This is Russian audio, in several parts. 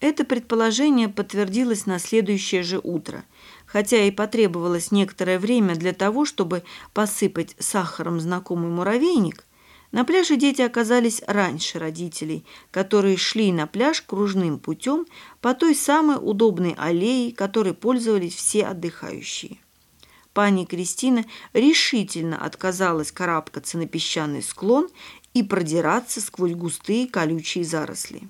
Это предположение подтвердилось на следующее же утро, хотя и потребовалось некоторое время для того, чтобы посыпать сахаром знакомый муравейник, на пляже дети оказались раньше родителей, которые шли на пляж кружным путем по той самой удобной аллее, которой пользовались все отдыхающие. Пани Кристина решительно отказалась карабкаться на песчаный склон и продираться сквозь густые колючие заросли.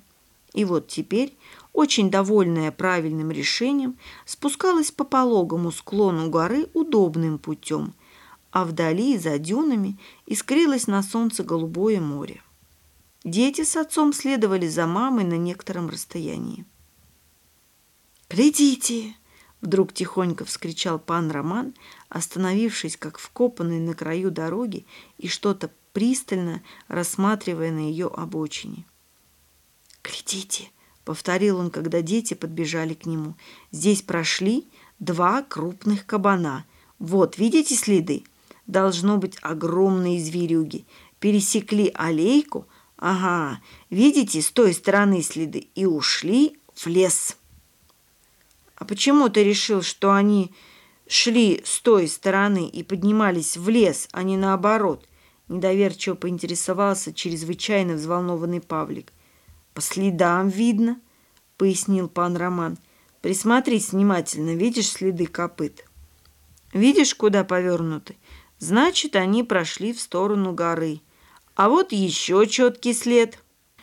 И вот теперь, очень довольная правильным решением, спускалась по пологому склону горы удобным путем, а вдали, за дюнами, искрилось на солнце голубое море. Дети с отцом следовали за мамой на некотором расстоянии. «Глядите!» — вдруг тихонько вскричал пан Роман, остановившись, как вкопанный на краю дороги и что-то пристально рассматривая на ее обочине. «Глядите!» — повторил он, когда дети подбежали к нему. «Здесь прошли два крупных кабана. Вот, видите следы? Должно быть огромные зверюги. Пересекли аллейку. Ага, видите, с той стороны следы и ушли в лес». «А почему ты решил, что они шли с той стороны и поднимались в лес, а не наоборот?» Недоверчиво поинтересовался чрезвычайно взволнованный Павлик. «По следам видно», — пояснил пан Роман. «Присмотрись внимательно, видишь следы копыт?» «Видишь, куда повернуты? Значит, они прошли в сторону горы. А вот еще четкий след».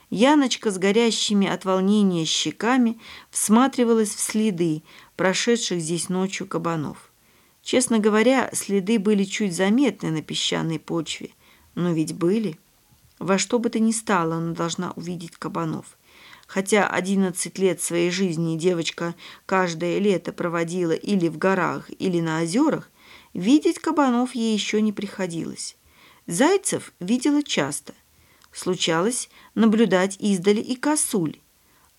Яночка с горящими от волнения щеками всматривалась в следы, прошедших здесь ночью кабанов. Честно говоря, следы были чуть заметны на песчаной почве, но ведь были. Во что бы то ни стало, она должна увидеть кабанов. Хотя 11 лет своей жизни девочка каждое лето проводила или в горах, или на озерах, видеть кабанов ей еще не приходилось. Зайцев видела часто. Случалось наблюдать издали и косуль.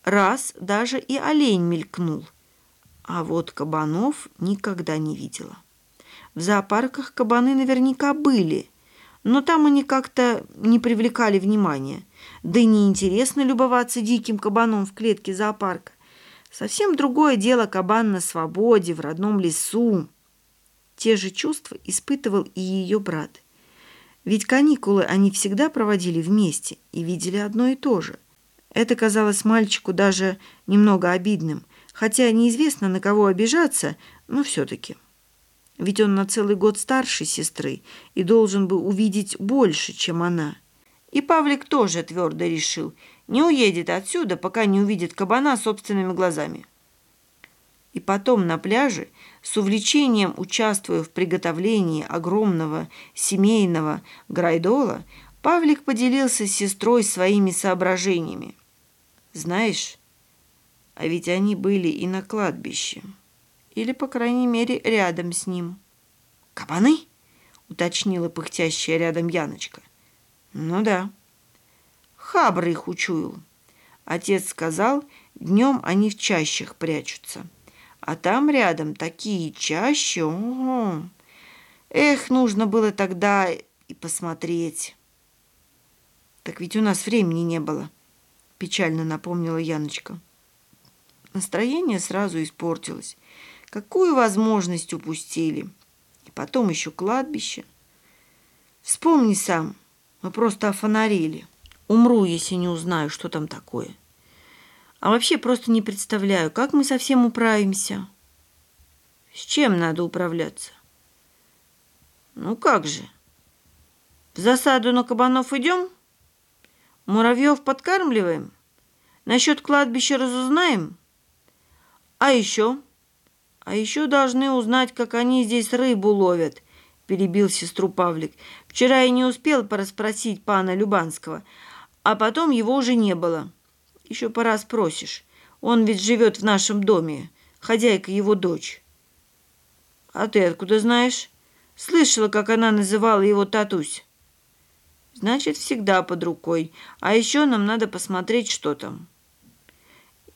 Раз даже и олень мелькнул. А вот кабанов никогда не видела. В зоопарках кабаны наверняка были – но там они как-то не привлекали внимания. Да и неинтересно любоваться диким кабаном в клетке зоопарка. Совсем другое дело кабан на свободе, в родном лесу. Те же чувства испытывал и ее брат. Ведь каникулы они всегда проводили вместе и видели одно и то же. Это казалось мальчику даже немного обидным, хотя неизвестно, на кого обижаться, но все-таки. Ведь он на целый год старше сестры и должен был увидеть больше, чем она. И Павлик тоже твердо решил, не уедет отсюда, пока не увидит кабана собственными глазами. И потом на пляже, с увлечением участвуя в приготовлении огромного семейного грайдола, Павлик поделился с сестрой своими соображениями. «Знаешь, а ведь они были и на кладбище» или, по крайней мере, рядом с ним. «Кабаны?» — уточнила пыхтящая рядом Яночка. «Ну да». Хабр их учуял. Отец сказал, днем они в чащах прячутся. А там рядом такие чащи. Ого! Эх, нужно было тогда и посмотреть. Так ведь у нас времени не было, печально напомнила Яночка. Настроение сразу испортилось. Какую возможность упустили? И потом еще кладбище. Вспомни сам, мы просто офонарили. Умру, если не узнаю, что там такое. А вообще просто не представляю, как мы совсем управимся. С чем надо управляться? Ну как же? В засаду на кабанов идем? Муравьев подкармливаем? Насчет кладбища разузнаем? А еще... А еще должны узнать, как они здесь рыбу ловят, перебил сестру Павлик. Вчера я не успел порасспросить пана Любанского, а потом его уже не было. Еще пора спросишь. Он ведь живет в нашем доме, хозяйка его дочь. А ты откуда знаешь? Слышала, как она называла его Татусь. Значит, всегда под рукой. А еще нам надо посмотреть, что там.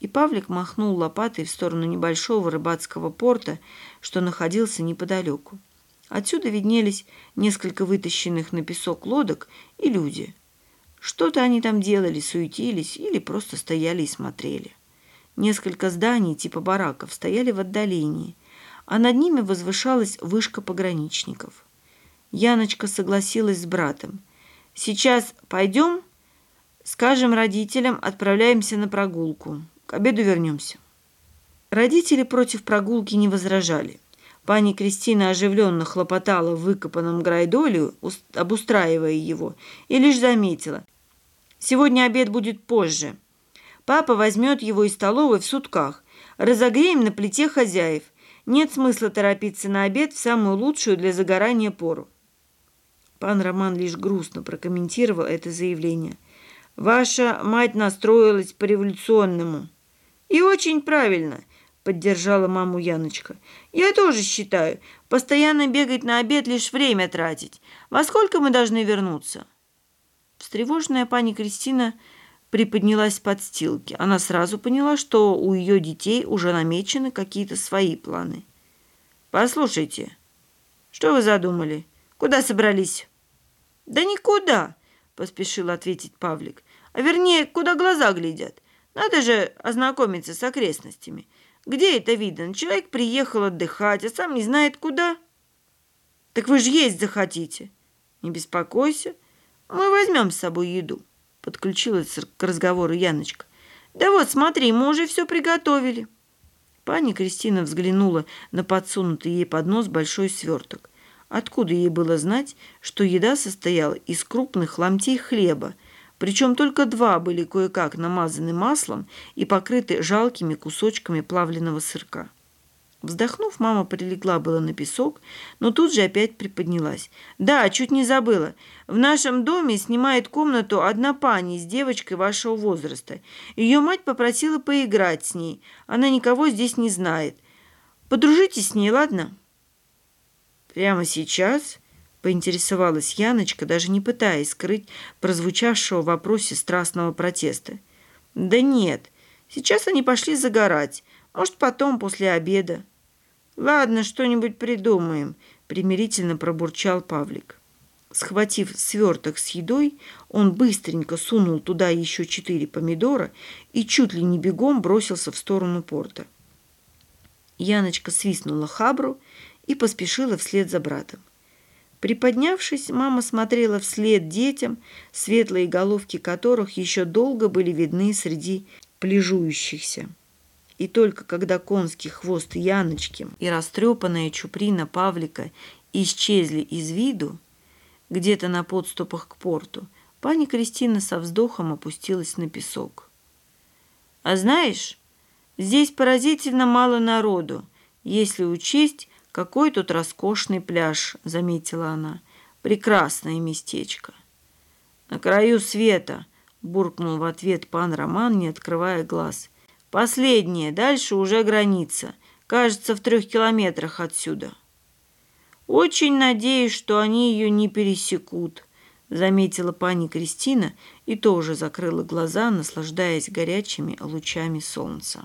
И Павлик махнул лопатой в сторону небольшого рыбацкого порта, что находился неподалеку. Отсюда виднелись несколько вытащенных на песок лодок и люди. Что-то они там делали, суетились или просто стояли и смотрели. Несколько зданий типа бараков стояли в отдалении, а над ними возвышалась вышка пограничников. Яночка согласилась с братом. «Сейчас пойдем, скажем родителям, отправляемся на прогулку. К обеду вернемся». Родители против прогулки не возражали. Пани Кристина оживленно хлопотала в выкопанном грайдоле, обустраивая его, и лишь заметила. «Сегодня обед будет позже. Папа возьмет его из столовой в сутках. Разогреем на плите хозяев. Нет смысла торопиться на обед в самую лучшую для загорания пору». Пан Роман лишь грустно прокомментировал это заявление. «Ваша мать настроилась по-революционному». «И очень правильно». — поддержала маму Яночка. «Я тоже считаю. Постоянно бегать на обед — лишь время тратить. Во сколько мы должны вернуться?» Встревоженная пани Кристина приподнялась с подстилки. Она сразу поняла, что у ее детей уже намечены какие-то свои планы. «Послушайте, что вы задумали? Куда собрались?» «Да никуда!» — поспешил ответить Павлик. «А вернее, куда глаза глядят. Надо же ознакомиться с окрестностями». Где это видно? Человек приехал отдыхать, а сам не знает куда. Так вы же есть захотите. Не беспокойся, мы возьмем с собой еду. Подключилась к разговору Яночка. Да вот, смотри, мы уже все приготовили. Пани Кристина взглянула на подсунутый ей под нос большой сверток. Откуда ей было знать, что еда состояла из крупных ломтей хлеба, причем только два были кое-как намазаны маслом и покрыты жалкими кусочками плавленного сырка. Вздохнув, мама прилегла было на песок, но тут же опять приподнялась. «Да, чуть не забыла. В нашем доме снимает комнату одна пани с девочкой вашего возраста. Ее мать попросила поиграть с ней. Она никого здесь не знает. Подружитесь с ней, ладно?» «Прямо сейчас?» Поинтересовалась Яночка, даже не пытаясь скрыть прозвучавшего в вопросе страстного протеста. «Да нет, сейчас они пошли загорать. Может, потом, после обеда». «Ладно, что-нибудь придумаем», — примирительно пробурчал Павлик. Схватив сверток с едой, он быстренько сунул туда еще четыре помидора и чуть ли не бегом бросился в сторону порта. Яночка свистнула хабру и поспешила вслед за братом. Приподнявшись, мама смотрела вслед детям, светлые головки которых еще долго были видны среди плежующихся. И только когда конский хвост Яночки и растрепанная чуприна Павлика исчезли из виду, где-то на подступах к порту, пани Кристина со вздохом опустилась на песок. «А знаешь, здесь поразительно мало народу, если учесть, «Какой тут роскошный пляж», — заметила она. «Прекрасное местечко». «На краю света», — буркнул в ответ пан Роман, не открывая глаз. «Последнее, дальше уже граница. Кажется, в трех километрах отсюда». «Очень надеюсь, что они ее не пересекут», — заметила пани Кристина и тоже закрыла глаза, наслаждаясь горячими лучами солнца.